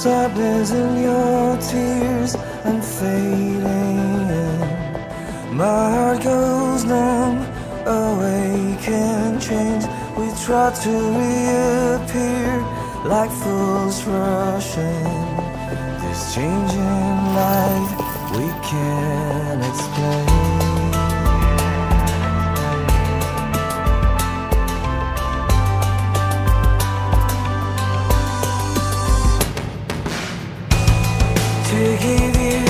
sadness in your tears and fading. My heart goes numb, awake and change. We try to reappear like fools rushing. This changing life we can't give you